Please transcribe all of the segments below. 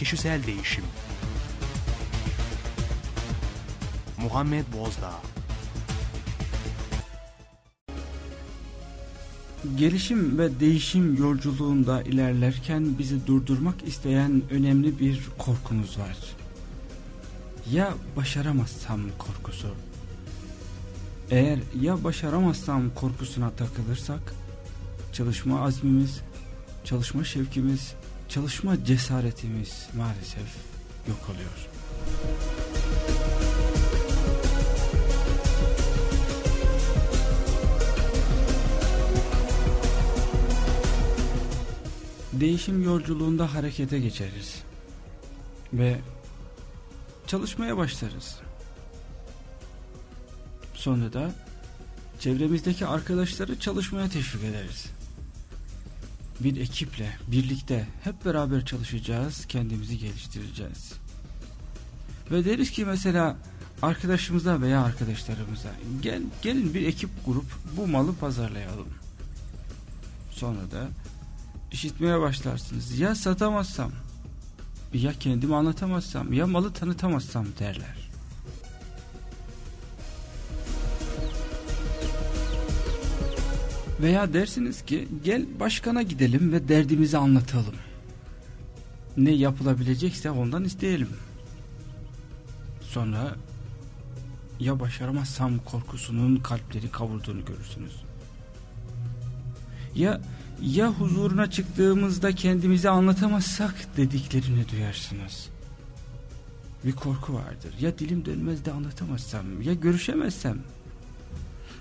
Kişisel Değişim Muhammed Bozdağ Gelişim ve değişim yolculuğunda ilerlerken bizi durdurmak isteyen önemli bir korkumuz var. Ya başaramazsam korkusu. Eğer ya başaramazsam korkusuna takılırsak çalışma azmimiz, çalışma şevkimiz, çalışma cesaretimiz maalesef yok oluyor. Değişim yolculuğunda harekete geçeriz ve çalışmaya başlarız. Sonra da çevremizdeki arkadaşları çalışmaya teşvik ederiz. Bir ekiple, birlikte hep beraber çalışacağız, kendimizi geliştireceğiz. Ve deriz ki mesela arkadaşımıza veya arkadaşlarımıza gel, gelin bir ekip kurup bu malı pazarlayalım. Sonra da işitmeye başlarsınız. Ya satamazsam, ya kendimi anlatamazsam, ya malı tanıtamazsam derler. Veya dersiniz ki gel başkana gidelim ve derdimizi anlatalım. Ne yapılabilecekse ondan isteyelim. Sonra ya başaramazsam korkusunun kalpleri kavurduğunu görürsünüz. Ya ya huzuruna çıktığımızda kendimizi anlatamazsak dediklerini duyarsınız. Bir korku vardır. Ya dilim dönmez de anlatamazsam, ya görüşemezsem.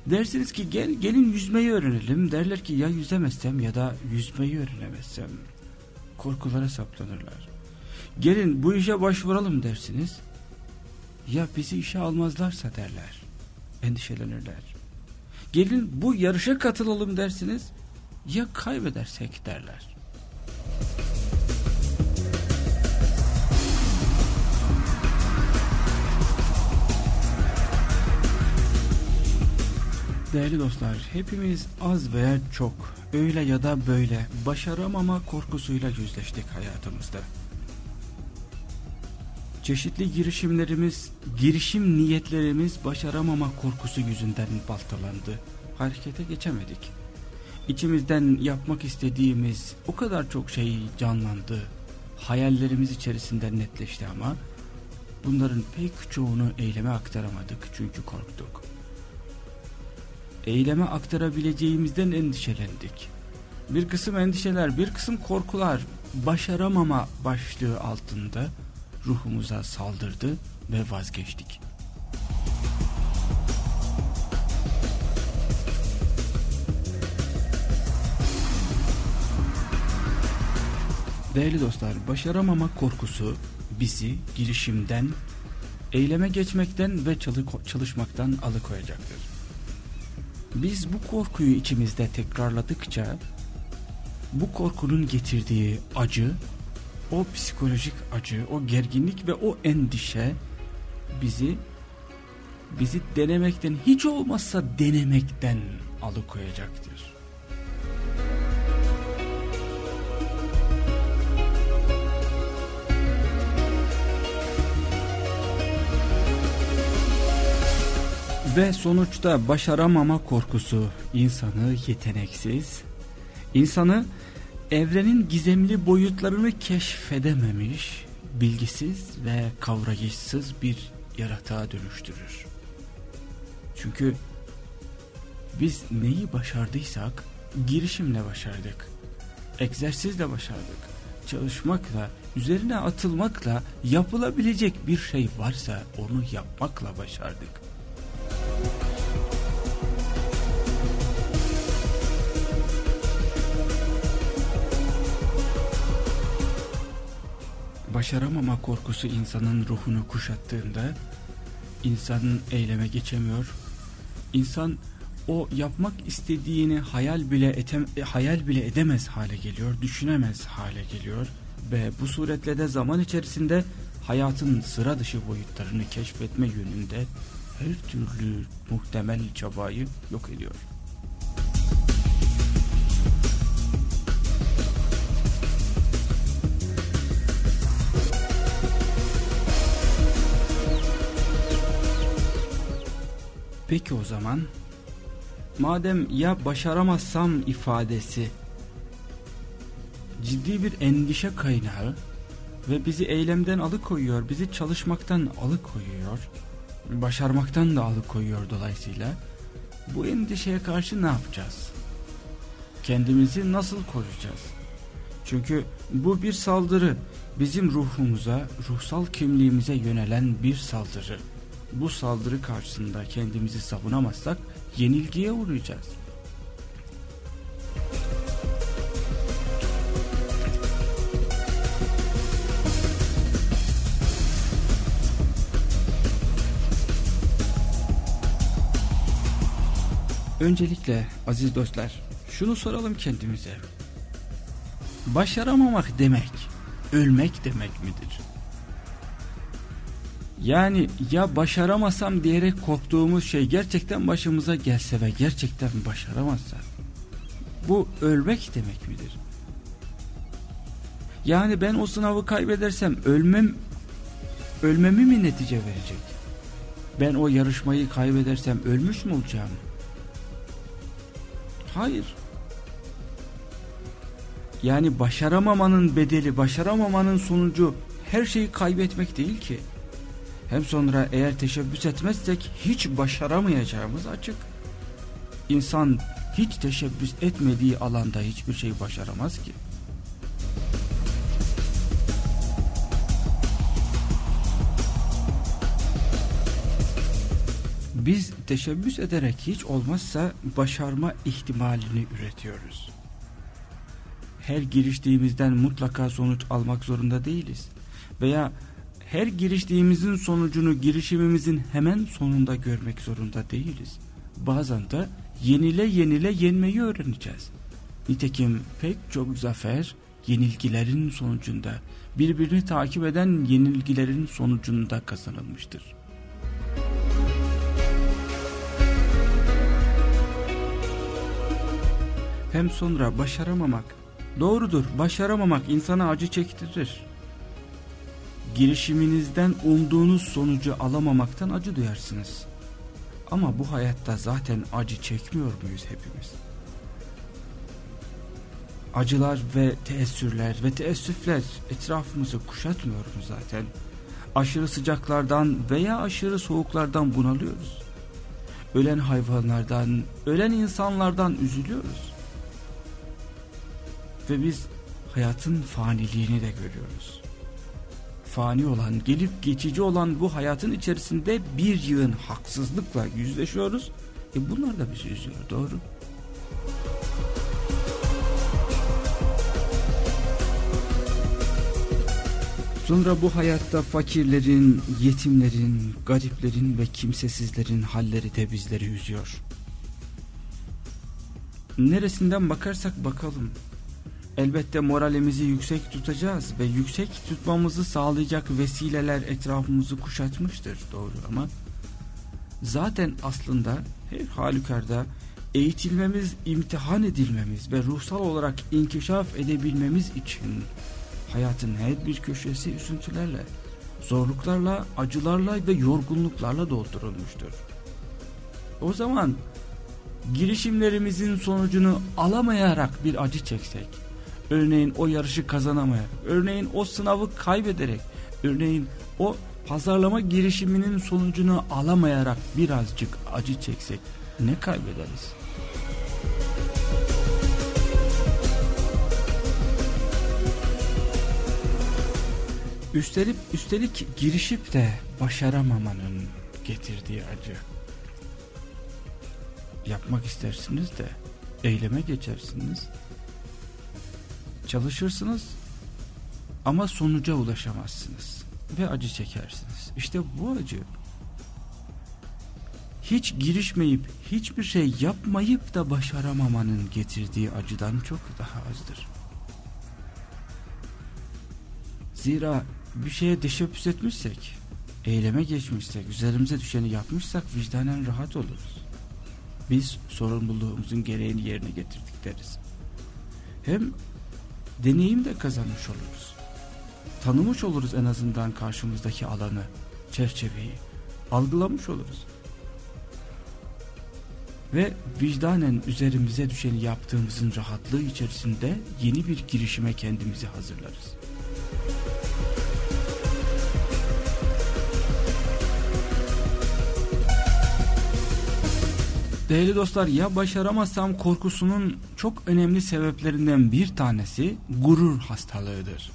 Dersiniz ki gel gelin yüzmeyi öğrenelim. Derler ki ya yüzemezsem ya da yüzmeyi öğrenemezsem. Korkulara saplanırlar. Gelin bu işe başvuralım dersiniz. Ya bizi işe almazlarsa derler. Endişelenirler. Gelin bu yarışa katılalım dersiniz ya kaybedersek derler. Değerli dostlar, hepimiz az veya çok, öyle ya da böyle başaramama korkusuyla yüzleştik hayatımızda. Çeşitli girişimlerimiz, girişim niyetlerimiz başaramama korkusu yüzünden baltalandı. Harekete geçemedik içimizden yapmak istediğimiz o kadar çok şey canlandı. Hayallerimiz içerisinde netleşti ama bunların pek çoğunu eyleme aktaramadık çünkü korktuk. Eyleme aktarabileceğimizden endişelendik. Bir kısım endişeler, bir kısım korkular başaramama başlığı altında ruhumuza saldırdı ve vazgeçtik. Değerli dostlar, başaramama korkusu bizi girişimden, eyleme geçmekten ve çalışmaktan alıkoyacaktır. Biz bu korkuyu içimizde tekrarladıkça, bu korkunun getirdiği acı, o psikolojik acı, o gerginlik ve o endişe bizi bizi denemekten hiç olmazsa denemekten alıkoyacaktır. Ve sonuçta başaramama korkusu insanı yeteneksiz, insanı evrenin gizemli boyutlarını keşfedememiş, bilgisiz ve kavrayışsız bir yaratığa dönüştürür. Çünkü biz neyi başardıysak girişimle başardık, egzersizle başardık, çalışmakla, üzerine atılmakla yapılabilecek bir şey varsa onu yapmakla başardık. Başaramama korkusu insanın ruhunu kuşattığında insanın eyleme geçemiyor. İnsan o yapmak istediğini hayal bile etem hayal bile edemez hale geliyor, düşünemez hale geliyor ve bu suretle de zaman içerisinde hayatın sıra dışı boyutlarını keşfetme yönünde her türlü muhtemel çabayı yok ediyor. Peki o zaman madem ya başaramazsam ifadesi ciddi bir endişe kaynağı ve bizi eylemden alıkoyuyor, bizi çalışmaktan alıkoyuyor, başarmaktan da alıkoyuyor dolayısıyla. Bu endişeye karşı ne yapacağız? Kendimizi nasıl koruyacağız? Çünkü bu bir saldırı, bizim ruhumuza, ruhsal kimliğimize yönelen bir saldırı. Bu saldırı karşısında kendimizi savunamazsak yenilgiye uğrayacağız. Öncelikle aziz dostlar şunu soralım kendimize. Başaramamak demek ölmek demek midir? Yani ya başaramasam diyerek korktuğumuz şey gerçekten başımıza gelse ve gerçekten başaramazsak bu ölmek demek midir? Yani ben o sınavı kaybedersem ölmem ölmemi mi netice verecek? Ben o yarışmayı kaybedersem ölmüş mü olacağım? Hayır. Yani başaramamanın bedeli, başaramamanın sonucu her şeyi kaybetmek değil ki. Hem sonra eğer teşebbüs etmezsek hiç başaramayacağımız açık. İnsan hiç teşebbüs etmediği alanda hiçbir şey başaramaz ki. Biz teşebbüs ederek hiç olmazsa başarma ihtimalini üretiyoruz. Her giriştiğimizden mutlaka sonuç almak zorunda değiliz. Veya her giriştiğimizin sonucunu girişimimizin hemen sonunda görmek zorunda değiliz. Bazen de yenile yenile yenmeyi öğreneceğiz. Nitekim pek çok zafer yenilgilerin sonucunda, birbirini takip eden yenilgilerin sonucunda kazanılmıştır. Hem sonra başaramamak, doğrudur başaramamak insana acı çektirir girişiminizden umduğunuz sonucu alamamaktan acı duyarsınız. Ama bu hayatta zaten acı çekmiyor muyuz hepimiz? Acılar ve teessürler ve teessüfler etrafımızı kuşatmıyor mu zaten? Aşırı sıcaklardan veya aşırı soğuklardan bunalıyoruz. Ölen hayvanlardan, ölen insanlardan üzülüyoruz. Ve biz hayatın faniliğini de görüyoruz fani olan, gelip geçici olan bu hayatın içerisinde bir yığın haksızlıkla yüzleşiyoruz. E bunlar da bizi üzüyor, doğru. Sonra bu hayatta fakirlerin, yetimlerin, gariplerin ve kimsesizlerin halleri de bizleri üzüyor. Neresinden bakarsak bakalım Elbette moralimizi yüksek tutacağız ve yüksek tutmamızı sağlayacak vesileler etrafımızı kuşatmıştır doğru ama zaten aslında her halükarda eğitilmemiz, imtihan edilmemiz ve ruhsal olarak inkişaf edebilmemiz için hayatın her bir köşesi üzüntülerle, zorluklarla, acılarla ve yorgunluklarla doldurulmuştur. O zaman girişimlerimizin sonucunu alamayarak bir acı çeksek, Örneğin o yarışı kazanamayarak, örneğin o sınavı kaybederek, örneğin o pazarlama girişiminin sonucunu alamayarak birazcık acı çeksek ne kaybederiz? Üstelik, üstelik girişip de başaramamanın getirdiği acı. Yapmak istersiniz de eyleme geçersiniz Çalışırsınız ama sonuca ulaşamazsınız ve acı çekersiniz. İşte bu acı hiç girişmeyip hiçbir şey yapmayıp da başaramamanın getirdiği acıdan çok daha azdır. Zira bir şeye teşebbüs etmişsek, eyleme geçmişsek, üzerimize düşeni yapmışsak vicdanen rahat oluruz. Biz sorumluluğumuzun gereğini yerine getirdik deriz. Hem deneyim de kazanmış oluruz. Tanımış oluruz en azından karşımızdaki alanı, çerçeveyi, algılamış oluruz. ve vicdanen üzerimize düşeni yaptığımızın rahatlığı içerisinde yeni bir girişime kendimizi hazırlarız. Değerli dostlar ya başaramazsam korkusunun çok önemli sebeplerinden bir tanesi gurur hastalığıdır.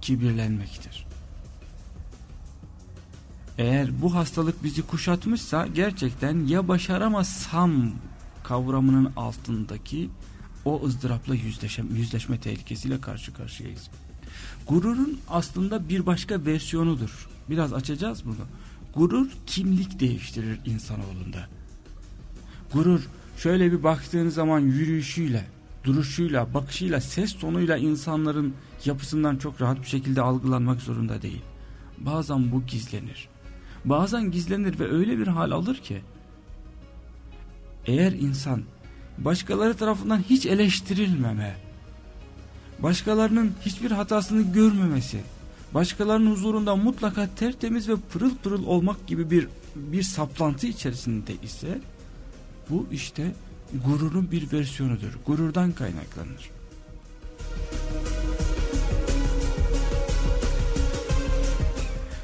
Kibirlenmektir. Eğer bu hastalık bizi kuşatmışsa gerçekten ya başaramazsam kavramının altındaki o ızdırapla yüzleşme, yüzleşme tehlikesiyle karşı karşıyayız. Gururun aslında bir başka versiyonudur. Biraz açacağız bunu. Gurur kimlik değiştirir insanoğlunda. Gurur şöyle bir baktığınız zaman yürüyüşüyle, duruşuyla, bakışıyla, ses tonuyla insanların yapısından çok rahat bir şekilde algılanmak zorunda değil. Bazen bu gizlenir. Bazen gizlenir ve öyle bir hal alır ki eğer insan başkaları tarafından hiç eleştirilmeme, başkalarının hiçbir hatasını görmemesi, başkalarının huzurunda mutlaka tertemiz ve pırıl pırıl olmak gibi bir bir saplantı içerisinde ise bu işte gururun bir versiyonudur. Gururdan kaynaklanır.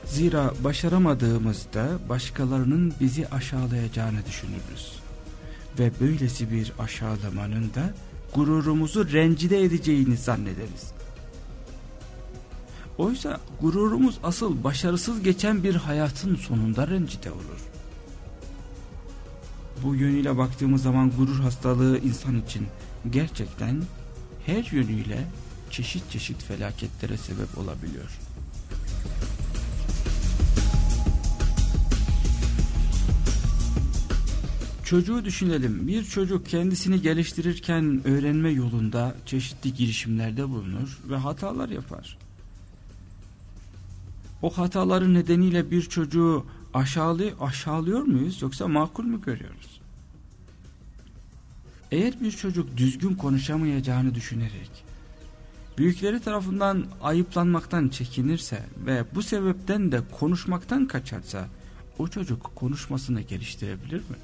Zira başaramadığımızda başkalarının bizi aşağılayacağını düşünürüz. Ve böylesi bir aşağılamanın da gururumuzu rencide edeceğini zannederiz. Oysa gururumuz asıl başarısız geçen bir hayatın sonunda rencide olur. Bu yönüyle baktığımız zaman gurur hastalığı insan için gerçekten her yönüyle çeşit çeşit felaketlere sebep olabiliyor. Çocuğu düşünelim. Bir çocuk kendisini geliştirirken öğrenme yolunda çeşitli girişimlerde bulunur ve hatalar yapar. O hataların nedeniyle bir çocuğu aşağılı, aşağılıyor muyuz yoksa makul mü görüyoruz? Eğer bir çocuk düzgün konuşamayacağını düşünerek büyükleri tarafından ayıplanmaktan çekinirse ve bu sebepten de konuşmaktan kaçarsa o çocuk konuşmasını geliştirebilir mi?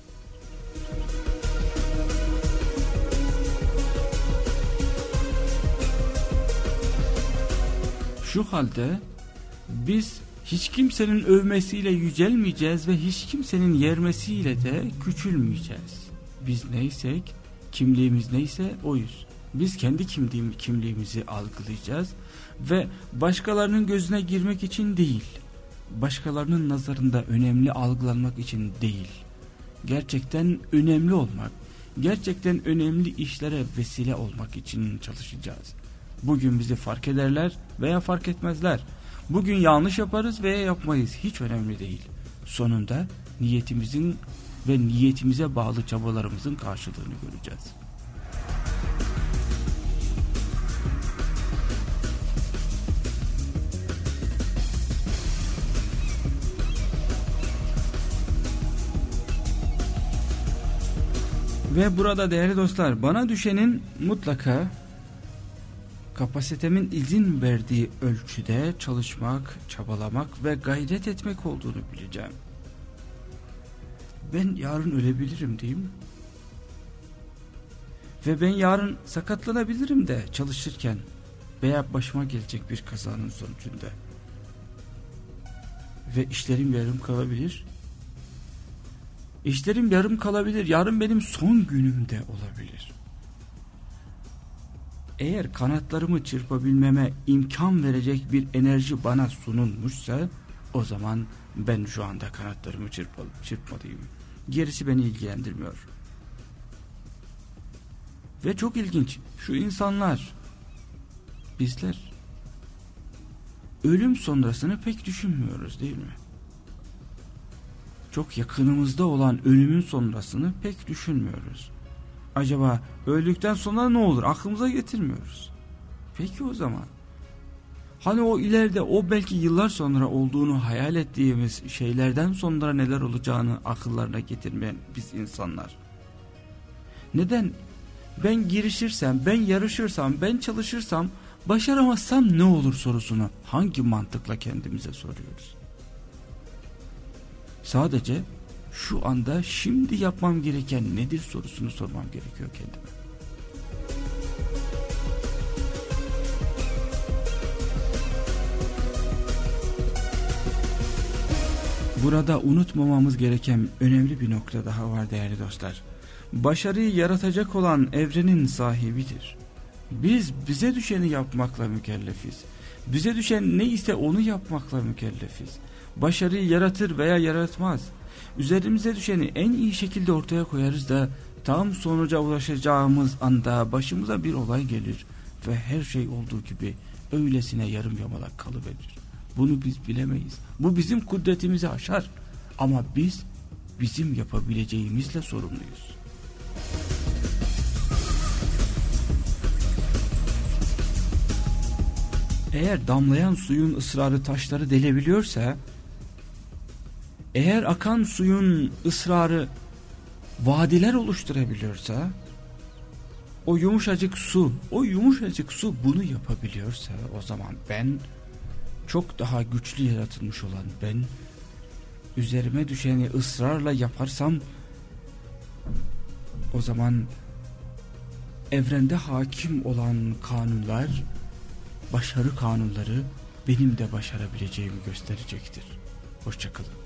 Şu halde biz hiç kimsenin övmesiyle yücelmeyeceğiz ve hiç kimsenin yermesiyle de küçülmeyeceğiz. Biz neysek, kimliğimiz neyse oyuz. Biz kendi kimliğimizi algılayacağız ve başkalarının gözüne girmek için değil, başkalarının nazarında önemli algılanmak için değil, gerçekten önemli olmak, gerçekten önemli işlere vesile olmak için çalışacağız. Bugün bizi fark ederler veya fark etmezler. Bugün yanlış yaparız veya yapmayız hiç önemli değil. Sonunda niyetimizin ve niyetimize bağlı çabalarımızın karşılığını göreceğiz. Ve burada değerli dostlar bana düşenin mutlaka kapasitemin izin verdiği ölçüde çalışmak, çabalamak ve gayret etmek olduğunu bileceğim. Ben yarın ölebilirim değil mi? Ve ben yarın sakatlanabilirim de çalışırken veya başıma gelecek bir kazanın sonucunda. Ve işlerim yarım kalabilir. İşlerim yarım kalabilir. Yarın benim son günümde olabilir eğer kanatlarımı çırpabilmeme imkan verecek bir enerji bana sunulmuşsa o zaman ben şu anda kanatlarımı çırpalım, çırpmalıyım. Gerisi beni ilgilendirmiyor. Ve çok ilginç şu insanlar bizler ölüm sonrasını pek düşünmüyoruz değil mi? Çok yakınımızda olan ölümün sonrasını pek düşünmüyoruz. Acaba öldükten sonra ne olur? Aklımıza getirmiyoruz. Peki o zaman. Hani o ileride o belki yıllar sonra olduğunu hayal ettiğimiz şeylerden sonra neler olacağını akıllarına getirmeyen biz insanlar. Neden? Ben girişirsem, ben yarışırsam, ben çalışırsam, başaramazsam ne olur sorusunu hangi mantıkla kendimize soruyoruz? Sadece şu anda şimdi yapmam gereken nedir sorusunu sormam gerekiyor kendime. Burada unutmamamız gereken önemli bir nokta daha var değerli dostlar. Başarıyı yaratacak olan evrenin sahibidir. Biz bize düşeni yapmakla mükellefiz. Bize düşen ne ise onu yapmakla mükellefiz. Başarıyı yaratır veya yaratmaz. Üzerimize düşeni en iyi şekilde ortaya koyarız da tam sonuca ulaşacağımız anda başımıza bir olay gelir ve her şey olduğu gibi öylesine yarım yamalak kalıverir. Bunu biz bilemeyiz. Bu bizim kudretimizi aşar. Ama biz bizim yapabileceğimizle sorumluyuz. Eğer damlayan suyun ısrarı taşları delebiliyorsa, eğer akan suyun ısrarı vadiler oluşturabiliyorsa, o yumuşacık su, o yumuşacık su bunu yapabiliyorsa o zaman ben çok daha güçlü yaratılmış olan ben üzerime düşeni ısrarla yaparsam o zaman evrende hakim olan kanunlar başarı kanunları benim de başarabileceğimi gösterecektir. Hoşçakalın.